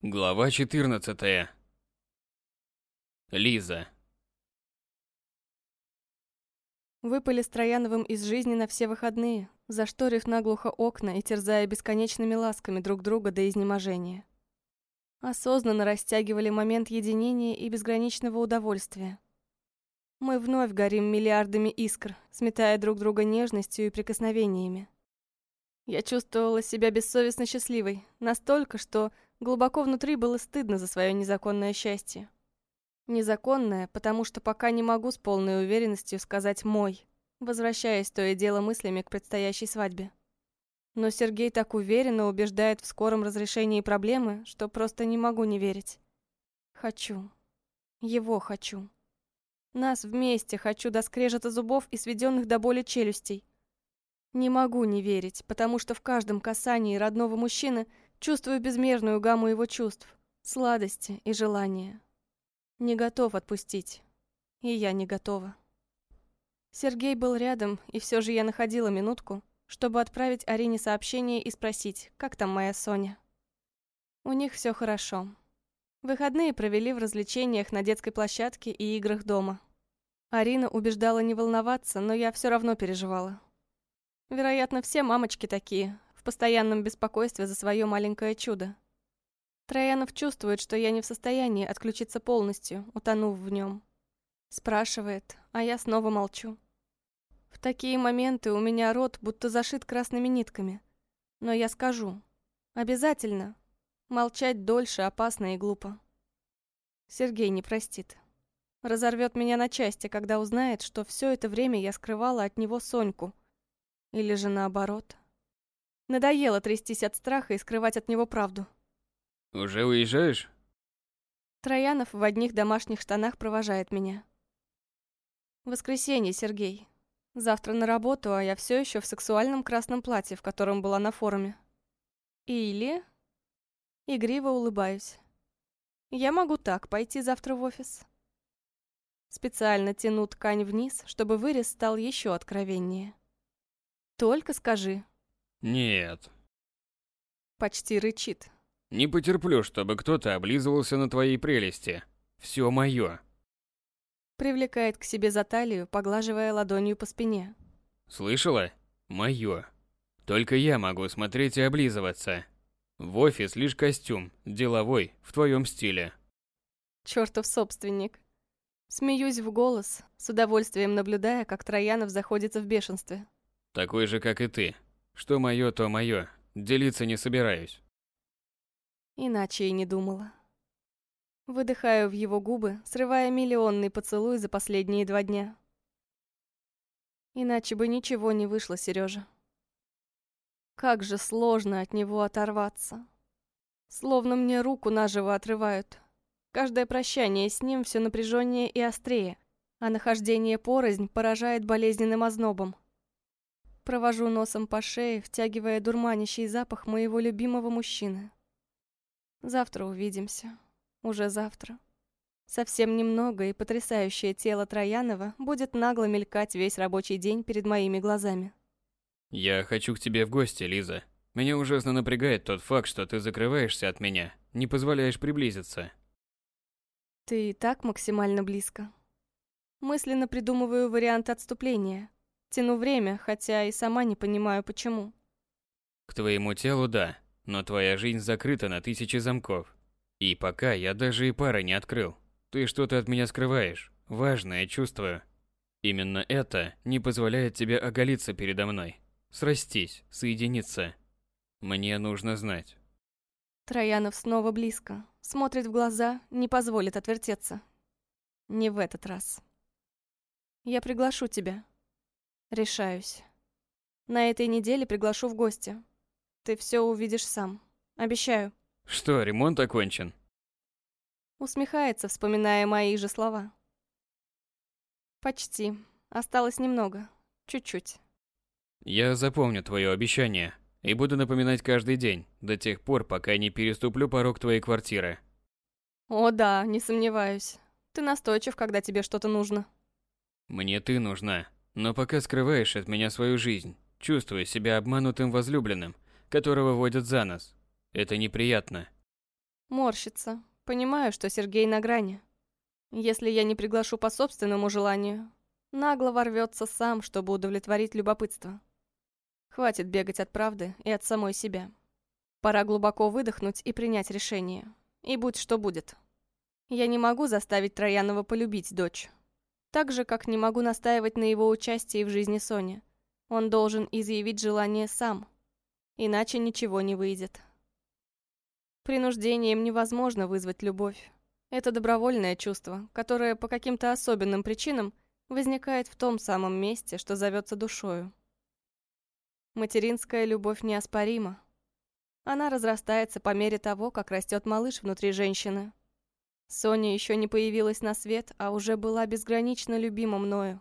Глава 14. Лиза. Выпали с Трояновым из жизни на все выходные, зашторив наглухо окна и терзая бесконечными ласками друг друга до изнеможения. Осознанно растягивали момент единения и безграничного удовольствия. Мы вновь горим миллиардами искр, сметая друг друга нежностью и прикосновениями. Я чувствовала себя бессовестно счастливой, настолько, что Глубоко внутри было стыдно за свое незаконное счастье. Незаконное, потому что пока не могу с полной уверенностью сказать «мой», возвращаясь то и дело мыслями к предстоящей свадьбе. Но Сергей так уверенно убеждает в скором разрешении проблемы, что просто не могу не верить. Хочу. Его хочу. Нас вместе хочу до скрежета зубов и сведенных до боли челюстей. Не могу не верить, потому что в каждом касании родного мужчины – Чувствую безмерную гамму его чувств, сладости и желания. Не готов отпустить. И я не готова. Сергей был рядом, и все же я находила минутку, чтобы отправить Арине сообщение и спросить, как там моя Соня. У них все хорошо. Выходные провели в развлечениях на детской площадке и играх дома. Арина убеждала не волноваться, но я все равно переживала. Вероятно, все мамочки такие, постоянном беспокойстве за свое маленькое чудо. Троянов чувствует, что я не в состоянии отключиться полностью, утонув в нем. Спрашивает, а я снова молчу. В такие моменты у меня рот будто зашит красными нитками. Но я скажу. Обязательно. Молчать дольше опасно и глупо. Сергей не простит. Разорвет меня на части, когда узнает, что все это время я скрывала от него Соньку. Или же наоборот. Надоело трястись от страха и скрывать от него правду. «Уже уезжаешь?» Троянов в одних домашних штанах провожает меня. Воскресенье, Сергей. Завтра на работу, а я все еще в сексуальном красном платье, в котором была на форуме. Или... Игриво улыбаюсь. Я могу так пойти завтра в офис. Специально тяну ткань вниз, чтобы вырез стал еще откровеннее. Только скажи, нет. Почти рычит. Не потерплю, чтобы кто-то облизывался на твоей прелести. Все мое. Привлекает к себе за талию, поглаживая ладонью по спине. Слышала? Мое. Только я могу смотреть и облизываться. В офис лишь костюм, деловой, в твоем стиле. Чертов собственник. Смеюсь в голос, с удовольствием наблюдая, как Троянов заходится в бешенстве. Такой же, как и ты. Что мое, то мое. Делиться не собираюсь. Иначе и не думала. Выдыхаю в его губы, срывая миллионный поцелуй за последние два дня. Иначе бы ничего не вышло, Сережа. Как же сложно от него оторваться. Словно мне руку наживо отрывают. Каждое прощание с ним все напряженнее и острее, а нахождение порознь поражает болезненным ознобом. Провожу носом по шее, втягивая дурманящий запах моего любимого мужчины. Завтра увидимся. Уже завтра. Совсем немного, и потрясающее тело Троянова будет нагло мелькать весь рабочий день перед моими глазами. Я хочу к тебе в гости, Лиза. Меня ужасно напрягает тот факт, что ты закрываешься от меня, не позволяешь приблизиться. Ты и так максимально близко. Мысленно придумываю вариант отступления, Тяну время, хотя и сама не понимаю, почему. К твоему телу да, но твоя жизнь закрыта на тысячи замков. И пока я даже и пары не открыл. Ты что-то от меня скрываешь, важное чувствую. Именно это не позволяет тебе оголиться передо мной. Срастись, соединиться. Мне нужно знать. Троянов снова близко. Смотрит в глаза, не позволит отвертеться. Не в этот раз. Я приглашу тебя. Решаюсь. На этой неделе приглашу в гости. Ты все увидишь сам. Обещаю. Что, ремонт окончен? Усмехается, вспоминая мои же слова. Почти. Осталось немного. Чуть-чуть. Я запомню твое обещание и буду напоминать каждый день, до тех пор, пока не переступлю порог твоей квартиры. О да, не сомневаюсь. Ты настойчив, когда тебе что-то нужно. Мне ты нужна. Но пока скрываешь от меня свою жизнь, чувствуя себя обманутым возлюбленным, которого водят за нос. Это неприятно. Морщится. Понимаю, что Сергей на грани. Если я не приглашу по собственному желанию, нагло ворвется сам, чтобы удовлетворить любопытство. Хватит бегать от правды и от самой себя. Пора глубоко выдохнуть и принять решение. И будь что будет. Я не могу заставить Троянова полюбить дочь. Так же, как не могу настаивать на его участии в жизни Сони. Он должен изъявить желание сам. Иначе ничего не выйдет. Принуждением невозможно вызвать любовь. Это добровольное чувство, которое по каким-то особенным причинам возникает в том самом месте, что зовется душою. Материнская любовь неоспорима. Она разрастается по мере того, как растет малыш внутри женщины. Соня еще не появилась на свет, а уже была безгранично любима мною.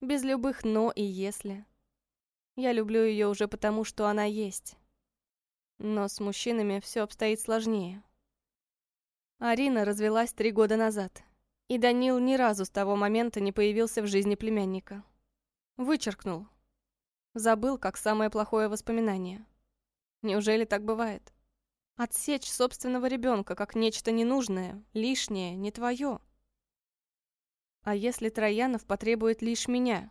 Без любых «но» и «если». Я люблю ее уже потому, что она есть. Но с мужчинами все обстоит сложнее. Арина развелась три года назад, и Данил ни разу с того момента не появился в жизни племянника. Вычеркнул. Забыл, как самое плохое воспоминание. Неужели так бывает? Отсечь собственного ребенка как нечто ненужное, лишнее, не твое. А если Троянов потребует лишь меня,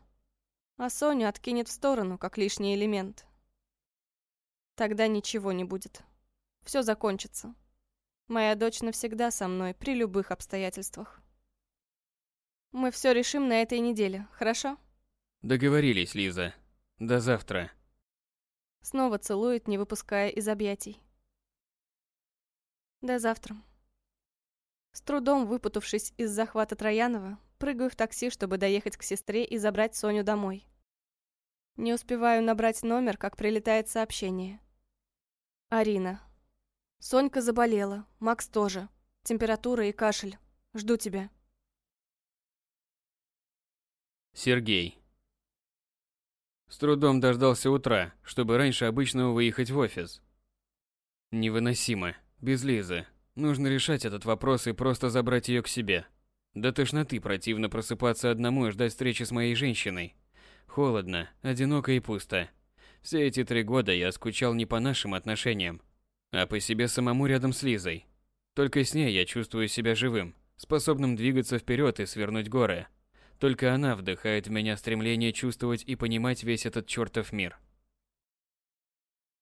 а Соню откинет в сторону, как лишний элемент? Тогда ничего не будет. Все закончится. Моя дочь навсегда со мной, при любых обстоятельствах. Мы все решим на этой неделе, хорошо? Договорились, Лиза. До завтра. Снова целует, не выпуская из объятий. До завтра. С трудом выпутавшись из захвата Троянова, прыгаю в такси, чтобы доехать к сестре и забрать Соню домой. Не успеваю набрать номер, как прилетает сообщение. Арина. Сонька заболела, Макс тоже. Температура и кашель. Жду тебя. Сергей. С трудом дождался утра, чтобы раньше обычного выехать в офис. Невыносимо. Без Лизы. Нужно решать этот вопрос и просто забрать ее к себе. До тошноты противно просыпаться одному и ждать встречи с моей женщиной. Холодно, одиноко и пусто. Все эти три года я скучал не по нашим отношениям, а по себе самому рядом с Лизой. Только с ней я чувствую себя живым, способным двигаться вперед и свернуть горы. Только она вдыхает в меня стремление чувствовать и понимать весь этот чертов мир.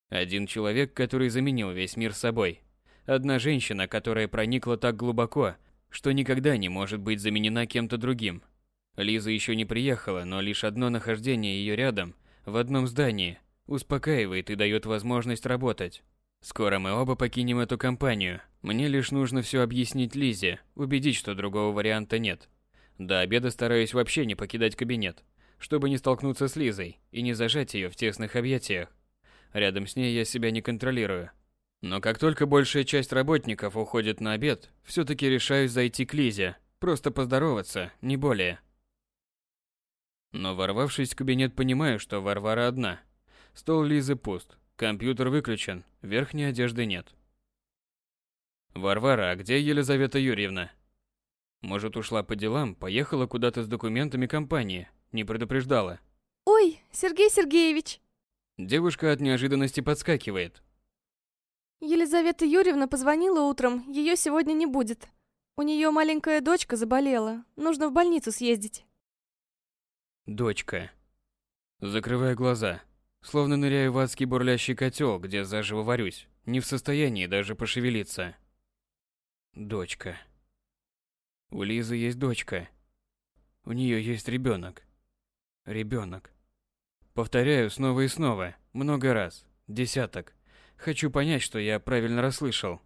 Один человек, который заменил весь мир собой. Одна женщина, которая проникла так глубоко, что никогда не может быть заменена кем-то другим. Лиза еще не приехала, но лишь одно нахождение ее рядом, в одном здании, успокаивает и дает возможность работать. Скоро мы оба покинем эту компанию. Мне лишь нужно все объяснить Лизе, убедить, что другого варианта нет. До обеда стараюсь вообще не покидать кабинет, чтобы не столкнуться с Лизой и не зажать ее в тесных объятиях. Рядом с ней я себя не контролирую. Но как только большая часть работников уходит на обед, все-таки решаюсь зайти к Лизе, просто поздороваться, не более. Но ворвавшись в кабинет, понимаю, что Варвара одна. Стол Лизы пуст, Компьютер выключен, верхней одежды нет. Варвара, а где Елизавета Юрьевна? Может, ушла по делам, поехала куда-то с документами компании, не предупреждала. Ой, Сергей Сергеевич. Девушка от неожиданности подскакивает. Елизавета Юрьевна позвонила утром, ее сегодня не будет. У нее маленькая дочка заболела, нужно в больницу съездить. Дочка. Закрывая глаза, Словно ныряю в адский бурлящий котел, где заживо варюсь, не в состоянии даже пошевелиться. Дочка. У Лизы есть дочка. У нее есть ребенок. Ребенок. Повторяю снова и снова, много раз, десяток. Хочу понять, что я правильно расслышал.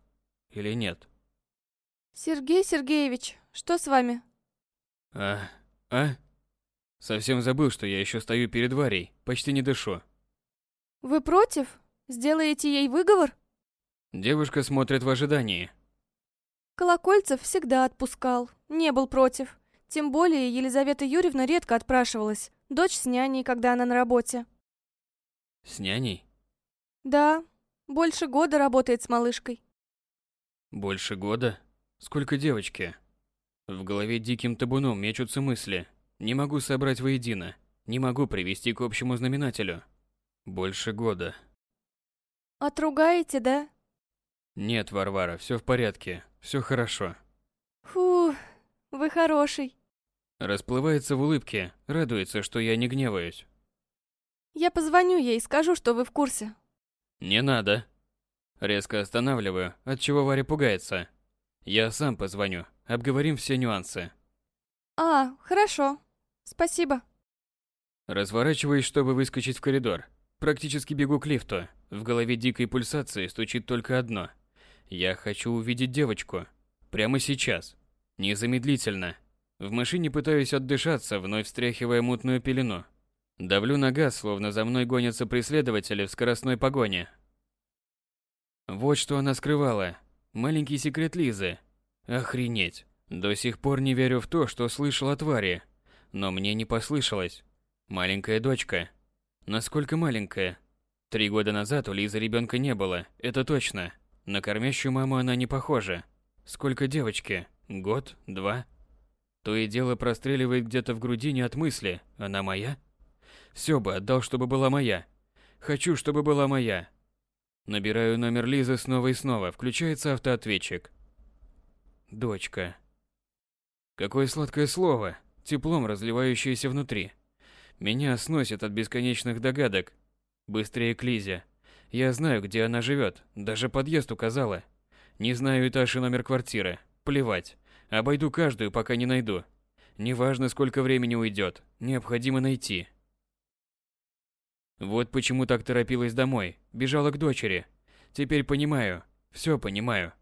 Или нет. Сергей Сергеевич, что с вами? А, а? Совсем забыл, что я еще стою перед Варей, почти не дышу. Вы против? Сделаете ей выговор? Девушка смотрит в ожидании. Колокольцев всегда отпускал, не был против. Тем более Елизавета Юрьевна редко отпрашивалась. Дочь с няней, когда она на работе. С няней? Да, больше года работает с малышкой. Больше года? Сколько девочки? В голове диким табуном мечутся мысли. Не могу собрать воедино. Не могу привести к общему знаменателю. Больше года. Отругаете, да? Нет, Варвара, все в порядке, все хорошо. Фу, вы хороший. Расплывается в улыбке, радуется, что я не гневаюсь. Я позвоню ей и скажу, что вы в курсе. Не надо. Резко останавливаю, от чего Варя пугается. Я сам позвоню, обговорим все нюансы. А, хорошо. Спасибо. Разворачиваюсь, чтобы выскочить в коридор. Практически бегу к лифту. В голове дикой пульсации стучит только одно. Я хочу увидеть девочку. Прямо сейчас. Незамедлительно. В машине пытаюсь отдышаться, вновь встряхивая мутную пелену. Давлю на газ, словно за мной гонятся преследователи в скоростной погоне. Вот что она скрывала. Маленький секрет Лизы. Охренеть. До сих пор не верю в то, что слышал о твари. Но мне не послышалось. Маленькая дочка. Насколько маленькая? Три года назад у Лизы ребенка не было, это точно. На кормящую маму она не похожа. Сколько девочки? Год? Два? То и дело простреливает где-то в грудине от мысли. Она моя? Все бы отдал, чтобы была моя. Хочу, чтобы была моя. Набираю номер Лизы снова и снова. Включается автоответчик. Дочка. Какое сладкое слово, теплом разливающееся внутри. Меня сносит от бесконечных догадок. Быстрее к Лизе. Я знаю, где она живет, даже подъезд указала. Не знаю этаж и номер квартиры. Плевать. Обойду каждую, пока не найду. Неважно, сколько времени уйдет, необходимо найти. Вот почему так торопилась домой, бежала к дочери. Теперь понимаю, все понимаю.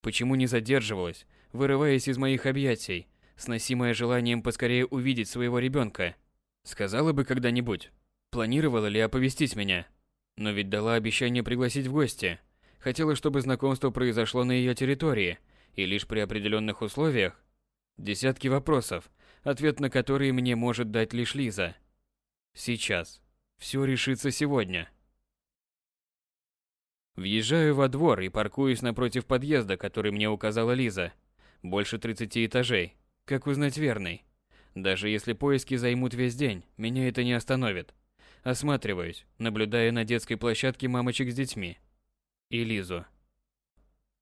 Почему не задерживалась, вырываясь из моих объятий, сносимая желанием поскорее увидеть своего ребенка. Сказала бы когда-нибудь, планировала ли оповестить меня. Но ведь дала обещание пригласить в гости. Хотела, чтобы знакомство произошло на ее территории, и лишь при определенных условиях. Десятки вопросов, ответ на которые мне может дать лишь Лиза. Сейчас. Все решится сегодня. Въезжаю во двор и паркуюсь напротив подъезда, который мне указала Лиза. Больше 30 этажей. Как узнать верный? Даже если поиски займут весь день, меня это не остановит. Осматриваюсь, наблюдая на детской площадке мамочек с детьми. И Лизу.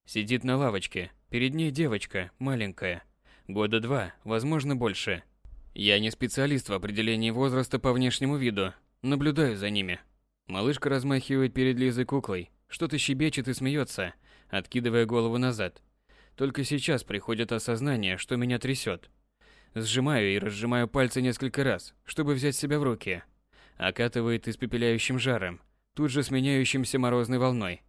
Сидит на лавочке, перед ней девочка, маленькая. Года два, возможно больше. Я не специалист в определении возраста по внешнему виду, наблюдаю за ними. Малышка размахивает перед Лизой куклой, что-то щебечет и смеется, откидывая голову назад. Только сейчас приходит осознание, что меня трясет. Сжимаю и разжимаю пальцы несколько раз, чтобы взять себя в руки. Окатывает испепеляющим жаром, тут же сменяющимся морозной волной.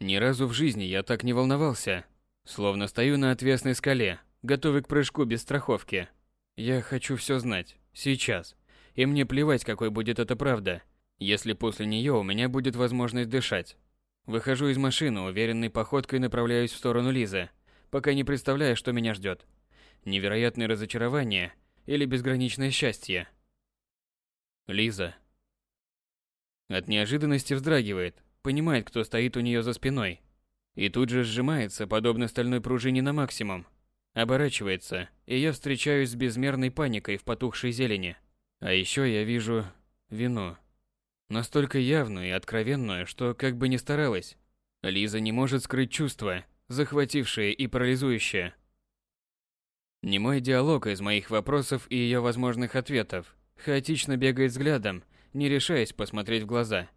Ни разу в жизни я так не волновался. Словно стою на отвесной скале, готовый к прыжку без страховки. Я хочу все знать. Сейчас. И мне плевать, какой будет эта правда, если после нее у меня будет возможность дышать. Выхожу из машины, уверенной походкой направляюсь в сторону Лизы, пока не представляю, что меня ждет. Невероятное разочарование или безграничное счастье. Лиза. От неожиданности вздрагивает, понимает, кто стоит у нее за спиной. И тут же сжимается, подобно стальной пружине на максимум. Оборачивается, и я встречаюсь с безмерной паникой в потухшей зелени. А еще я вижу вину. Настолько явную и откровенную, что как бы ни старалась, Лиза не может скрыть чувства, захватившие и парализующие. Не мой диалог из моих вопросов и ее возможных ответов. Хаотично бегает взглядом, не решаясь посмотреть в глаза.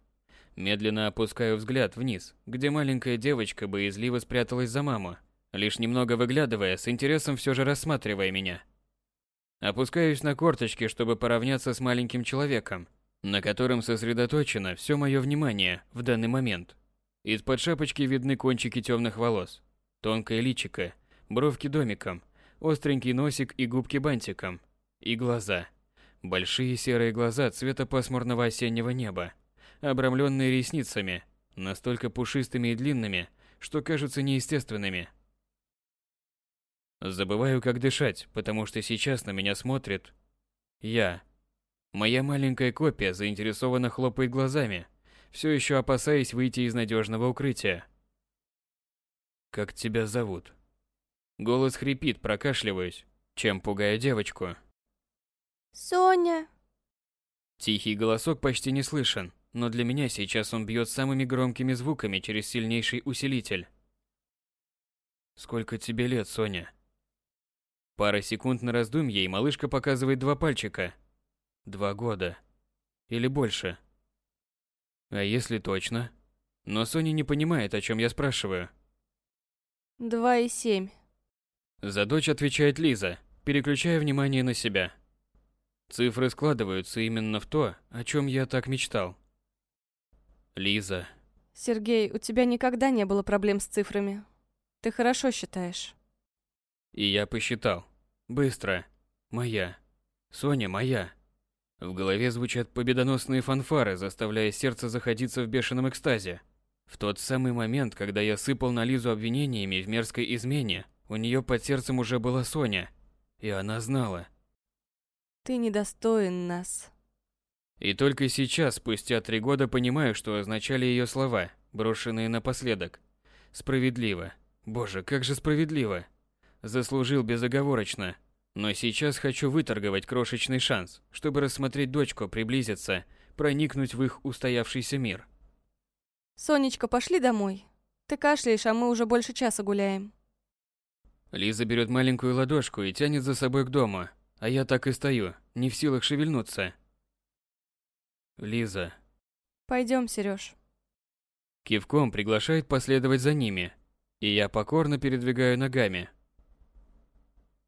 Медленно опускаю взгляд вниз, где маленькая девочка боязливо спряталась за маму, лишь немного выглядывая, с интересом все же рассматривая меня. Опускаюсь на корточки, чтобы поравняться с маленьким человеком, на котором сосредоточено все мое внимание в данный момент. Из-под шапочки видны кончики темных волос, тонкое личико, бровки домиком, остренький носик и губки бантиком, и глаза. Большие серые глаза цвета пасмурного осеннего неба, обрамленные ресницами, настолько пушистыми и длинными, что кажутся неестественными. Забываю, как дышать, потому что сейчас на меня смотрит я. Моя маленькая копия заинтересованно хлопает глазами, все еще опасаясь выйти из надежного укрытия. «Как тебя зовут?» Голос хрипит, прокашливаюсь, чем пугаю девочку. Соня. Тихий голосок почти не слышен, но для меня сейчас он бьет самыми громкими звуками через сильнейший усилитель. Сколько тебе лет, Соня? Пара секунд на раздумье, и малышка показывает два пальчика. Два года. Или больше. А если точно? Но Соня не понимает, о чем я спрашиваю. Два и семь. За дочь отвечает Лиза, переключая внимание на себя. Цифры складываются именно в то, о чем я так мечтал. Лиза. Сергей, у тебя никогда не было проблем с цифрами. Ты хорошо считаешь. И я посчитал. Быстро. Моя. Соня моя. В голове звучат победоносные фанфары, заставляя сердце заходиться в бешеном экстазе. В тот самый момент, когда я сыпал на Лизу обвинениями в мерзкой измене, у нее под сердцем уже была Соня. И она знала. Ты недостоин нас. И только сейчас, спустя три года, понимаю, что означали ее слова, брошенные напоследок. Справедливо. Боже, как же справедливо. Заслужил безоговорочно. Но сейчас хочу выторговать крошечный шанс, чтобы рассмотреть дочку, приблизиться, проникнуть в их устоявшийся мир. Сонечка, пошли домой. Ты кашляешь, а мы уже больше часа гуляем. Лиза берет маленькую ладошку и тянет за собой к дому, а я так и стою, не в силах шевельнуться. Лиза. Пойдем, Сереж. Кивком приглашает последовать за ними, и я покорно передвигаю ногами.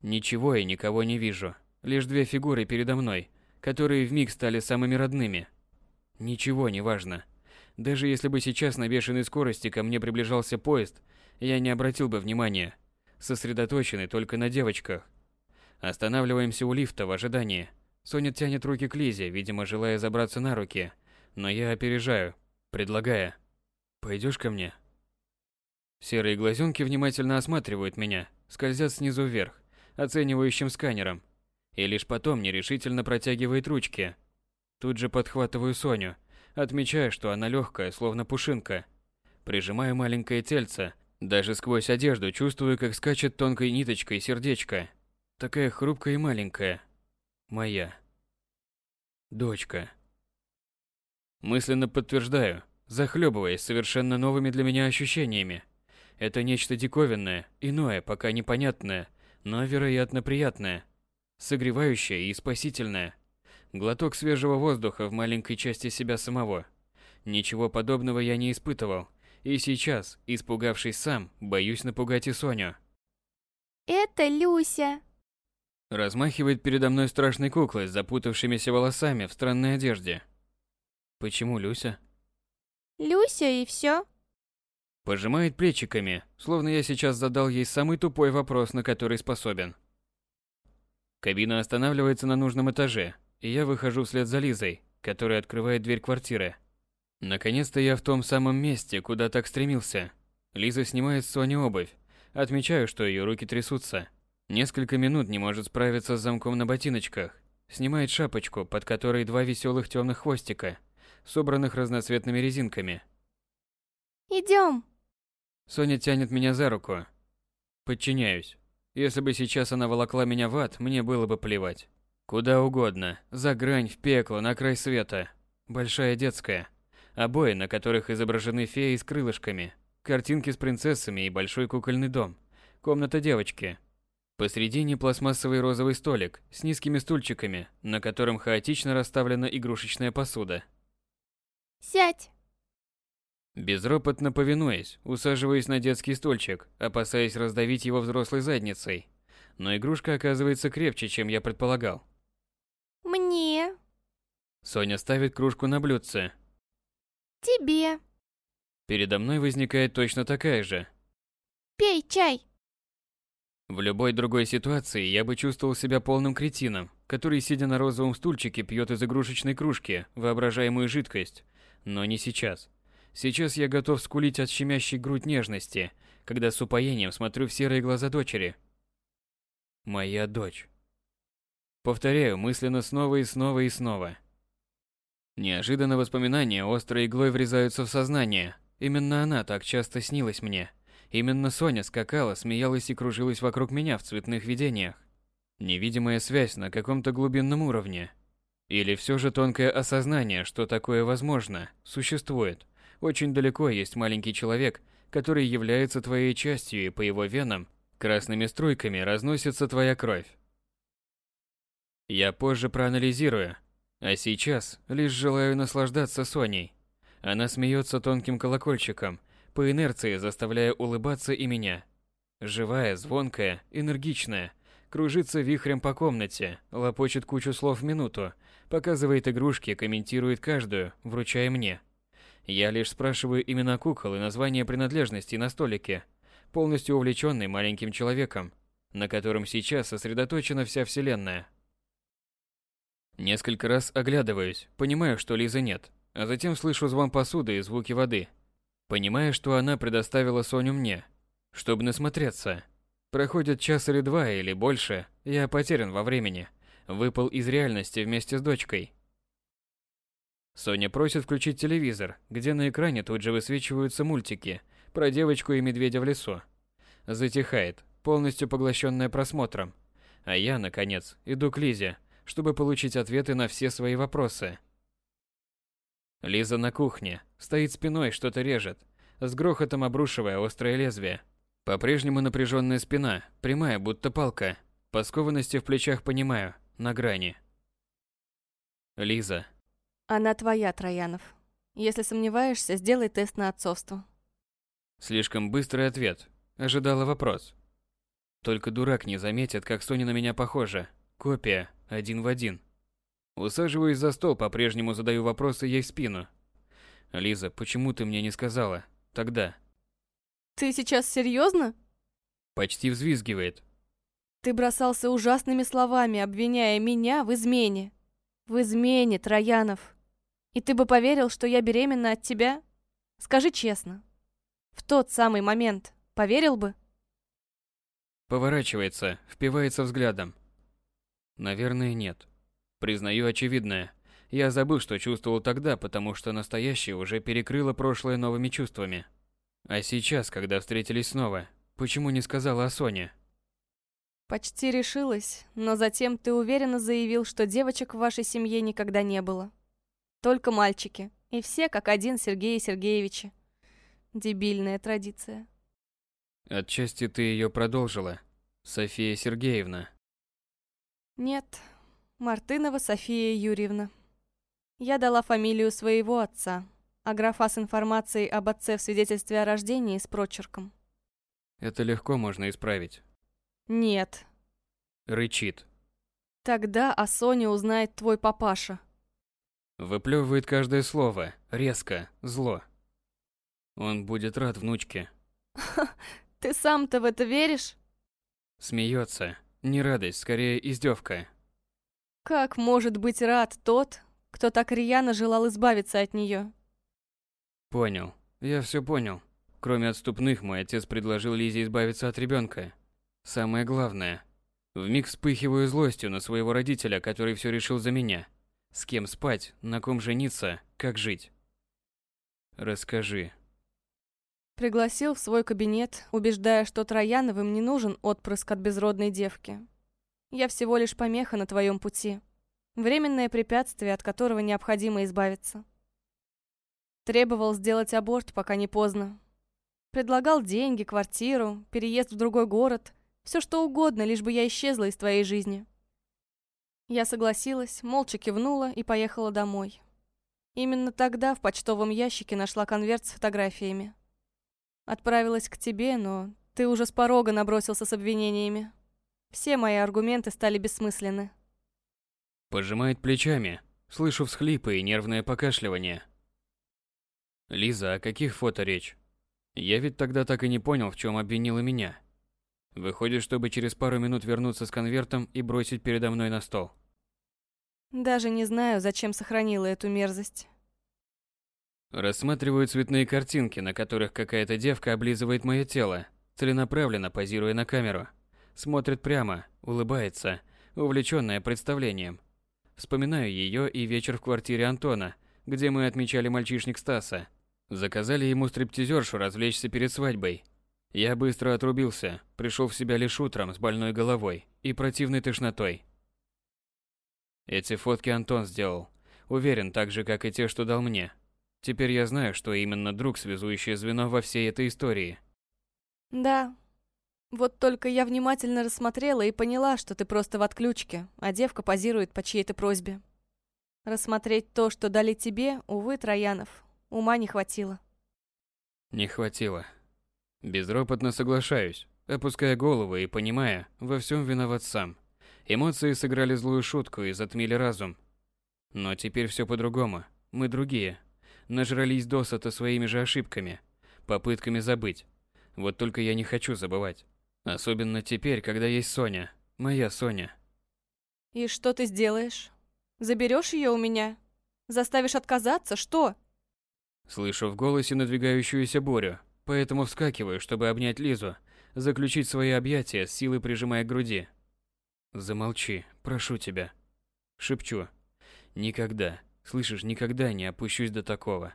Ничего и никого не вижу, лишь две фигуры передо мной, которые вмиг стали самыми родными. Ничего не важно. Даже если бы сейчас на бешеной скорости ко мне приближался поезд, я не обратил бы внимания, сосредоточенный только на девочках. Останавливаемся у лифта в ожидании. Соня тянет руки к Лизе, видимо, желая забраться на руки, но я опережаю, предлагая: "Пойдешь ко мне?" Серые глазенки внимательно осматривают меня, скользят снизу вверх, оценивающим сканером, и лишь потом нерешительно протягивает ручки. Тут же подхватываю Соню, отмечая, что она легкая, словно пушинка. Прижимаю маленькое тельце, даже сквозь одежду чувствую, как скачет тонкой ниточкой сердечко. Такая хрупкая и маленькая. Моя. Дочка. Мысленно подтверждаю, захлебываясь совершенно новыми для меня ощущениями. Это нечто диковинное, иное, пока непонятное, но, вероятно, приятное, согревающее и спасительное. Глоток свежего воздуха в маленькой части себя самого. Ничего подобного я не испытывал, и сейчас, испугавшись сам, боюсь напугать и Соню. «Это Люся!» Размахивает передо мной страшной куклой с запутавшимися волосами в странной одежде. Почему Люся? Люся и все. Пожимает плечиками, словно я сейчас задал ей самый тупой вопрос, на который способен. Кабина останавливается на нужном этаже, и я выхожу вслед за Лизой, которая открывает дверь квартиры. Наконец-то я в том самом месте, куда так стремился. Лиза снимает с Сони обувь. Отмечаю, что ее руки трясутся. Несколько минут не может справиться с замком на ботиночках. Снимает шапочку, под которой два веселых темных хвостика, собранных разноцветными резинками. Идем. Соня тянет меня за руку. Подчиняюсь. Если бы сейчас она волокла меня в ад, мне было бы плевать. Куда угодно, за грань, в пекло, на край света. Большая детская. Обои, на которых изображены феи с крылышками. Картинки с принцессами и большой кукольный дом. Комната девочки. Посредине пластмассовый розовый столик с низкими стульчиками, на котором хаотично расставлена игрушечная посуда. Сядь. Безропотно повинуясь, усаживаясь на детский стульчик, опасаясь раздавить его взрослой задницей. Но игрушка оказывается крепче, чем я предполагал. Мне. Соня ставит кружку на блюдце. Тебе. Передо мной возникает точно такая же. Пей чай. В любой другой ситуации я бы чувствовал себя полным кретином, который, сидя на розовом стульчике, пьет из игрушечной кружки воображаемую жидкость. Но не сейчас. Сейчас я готов скулить от щемящей грудь нежности, когда с упоением смотрю в серые глаза дочери. Моя дочь. Повторяю мысленно снова и снова и снова. Неожиданно воспоминания острой иглой врезаются в сознание. Именно она так часто снилась мне. Именно Соня скакала, смеялась и кружилась вокруг меня в цветных видениях. Невидимая связь на каком-то глубинном уровне. Или все же тонкое осознание, что такое возможно, существует. Очень далеко есть маленький человек, который является твоей частью, и по его венам красными струйками разносится твоя кровь. Я позже проанализирую, а сейчас лишь желаю наслаждаться Соней. Она смеется тонким колокольчиком, по инерции заставляя улыбаться и меня. Живая, звонкая, энергичная, кружится вихрем по комнате, лопочет кучу слов в минуту, показывает игрушки, комментирует каждую, вручая мне. Я лишь спрашиваю имена кукол и названия принадлежностей на столике, полностью увлеченный маленьким человеком, на котором сейчас сосредоточена вся вселенная. Несколько раз оглядываюсь, понимаю, что Лизы нет, а затем слышу звон посуды и звуки воды. Понимая, что она предоставила Соню мне, чтобы насмотреться. Проходит час или два, или больше, я потерян во времени. Выпал из реальности вместе с дочкой. Соня просит включить телевизор, где на экране тут же высвечиваются мультики про девочку и медведя в лесу. Затихает, полностью поглощенная просмотром. А я, наконец, иду к Лизе, чтобы получить ответы на все свои вопросы. Лиза на кухне, стоит спиной, что-то режет, с грохотом обрушивая острое лезвие. По-прежнему напряженная спина, прямая, будто палка. По скованности в плечах понимаю, на грани. Лиза. Она твоя, Троянов. Если сомневаешься, сделай тест на отцовство. Слишком быстрый ответ. Ожидала вопрос. Только дурак не заметит, как Соня на меня похожа. Копия, один в один. Усаживаюсь за стол, по-прежнему задаю вопросы ей в спину. Лиза, почему ты мне не сказала? Тогда. Ты сейчас серьезно? Почти взвизгивает. Ты бросался ужасными словами, обвиняя меня в измене. В измене, Троянов. И ты бы поверил, что я беременна от тебя? Скажи честно. В тот самый момент поверил бы? Поворачивается, впивается взглядом. Наверное, нет. Признаю очевидное. Я забыл, что чувствовал тогда, потому что настоящее уже перекрыло прошлое новыми чувствами. А сейчас, когда встретились снова, почему не сказала о Соне? Почти решилась, но затем ты уверенно заявил, что девочек в вашей семье никогда не было. Только мальчики. И все как один Сергея Сергеевича. Дебильная традиция. Отчасти ты ее продолжила, София Сергеевна. Нет, Мартынова София Юрьевна. Я дала фамилию своего отца, а графа с информацией об отце в свидетельстве о рождении с прочерком. Это легко можно исправить. Нет. Рычит. Тогда о Соне узнает твой папаша. Выплевывает каждое слово, резко, зло. Он будет рад внучке. Ты сам-то в это веришь? Смеется. Не радость, скорее издевка. Как может быть рад тот, кто так рьяно желал избавиться от нее? Понял. Я все понял. Кроме отступных, мой отец предложил Лизе избавиться от ребенка. Самое главное. Вмиг вспыхиваю злостью на своего родителя, который все решил за меня. С кем спать, на ком жениться, как жить. Расскажи. Пригласил в свой кабинет, убеждая, что Трояновым не нужен отпрыск от безродной девки. Я всего лишь помеха на твоем пути. Временное препятствие, от которого необходимо избавиться. Требовал сделать аборт, пока не поздно. Предлагал деньги, квартиру, переезд в другой город, все что угодно, лишь бы я исчезла из твоей жизни. Я согласилась, молча кивнула и поехала домой. Именно тогда в почтовом ящике нашла конверт с фотографиями. Отправилась к тебе, но ты уже с порога набросился с обвинениями. Все мои аргументы стали бессмысленны. Пожимает плечами. Слышу всхлипы и нервное покашливание. Лиза, о каких фото речь? Я ведь тогда так и не понял, в чем обвинила меня. Выходит, чтобы через пару минут вернуться с конвертом и бросить передо мной на стол. Даже не знаю, зачем сохранила эту мерзость. Рассматриваю цветные картинки, на которых какая-то девка облизывает мое тело, целенаправленно позируя на камеру. Смотрит прямо, улыбается, увлеченная представлением. Вспоминаю ее и вечер в квартире Антона, где мы отмечали мальчишник Стаса. Заказали ему стриптизершу развлечься перед свадьбой. Я быстро отрубился, пришел в себя лишь утром с больной головой и противной тошнотой. Эти фотки Антон сделал. Уверен, так же, как и те, что дал мне. Теперь я знаю, что именно друг связующее звено во всей этой истории. Да. Вот только я внимательно рассмотрела и поняла, что ты просто в отключке, а девка позирует по чьей-то просьбе. Рассмотреть то, что дали тебе, увы, Троянов, ума не хватило. Не хватило. Безропотно соглашаюсь, опуская голову и понимая, во всем виноват сам. Эмоции сыграли злую шутку и затмили разум. Но теперь все по-другому. Мы другие. Нажрались досыта своими же ошибками, попытками забыть. Вот только я не хочу забывать. Особенно теперь, когда есть Соня. Моя Соня. И что ты сделаешь? Заберешь ее у меня? Заставишь отказаться? Что? Слышу в голосе надвигающуюся бурю, поэтому вскакиваю, чтобы обнять Лизу, заключить свои объятия, с силой прижимая к груди. Замолчи, прошу тебя. Шепчу. Никогда, слышишь, никогда не опущусь до такого.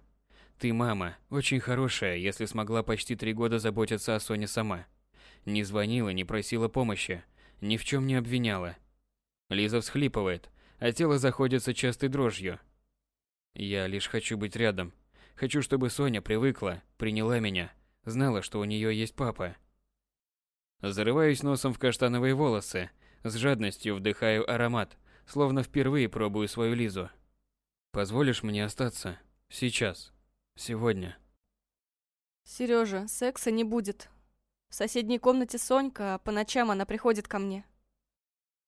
Ты мама, очень хорошая, если смогла почти три года заботиться о Соне сама. Не звонила, не просила помощи, ни в чем не обвиняла. Лиза всхлипывает, а тело заходится частой дрожью. Я лишь хочу быть рядом. Хочу, чтобы Соня привыкла, приняла меня, знала, что у нее есть папа. Зарываюсь носом в каштановые волосы, с жадностью вдыхаю аромат, словно впервые пробую свою Лизу. Позволишь мне остаться? Сейчас. Сегодня. Сережа, секса не будет. В соседней комнате Сонька, а по ночам она приходит ко мне.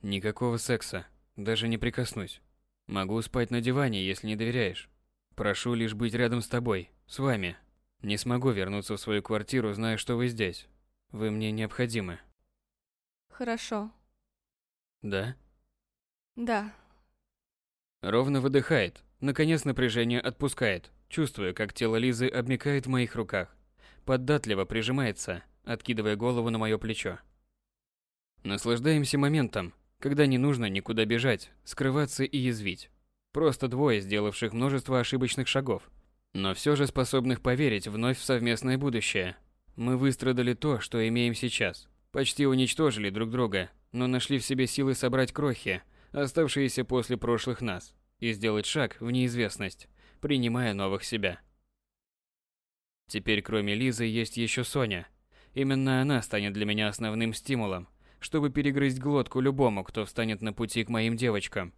Никакого секса. Даже не прикоснусь. Могу спать на диване, если не доверяешь. Прошу лишь быть рядом с тобой, с вами. Не смогу вернуться в свою квартиру, зная, что вы здесь. Вы мне необходимы. Хорошо. Да? Да. Ровно выдыхает. Наконец напряжение отпускает. Чувствую, как тело Лизы обмякает в моих руках. Поддатливо прижимается, откидывая голову на мое плечо. Наслаждаемся моментом, когда не нужно никуда бежать, скрываться и язвить. Просто двое, сделавших множество ошибочных шагов, но все же способных поверить вновь в совместное будущее. Мы выстрадали то, что имеем сейчас. Почти уничтожили друг друга, но нашли в себе силы собрать крохи, оставшиеся после прошлых нас, и сделать шаг в неизвестность, принимая новых себя. Теперь кроме Лизы есть еще Соня. Именно она станет для меня основным стимулом, чтобы перегрызть глотку любому, кто встанет на пути к моим девочкам.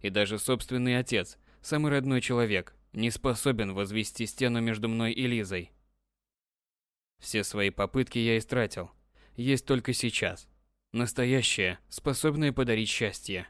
И даже собственный отец, самый родной человек, не способен возвести стену между мной и Лизой. Все свои попытки я истратил. Есть только сейчас. Настоящее, способное подарить счастье.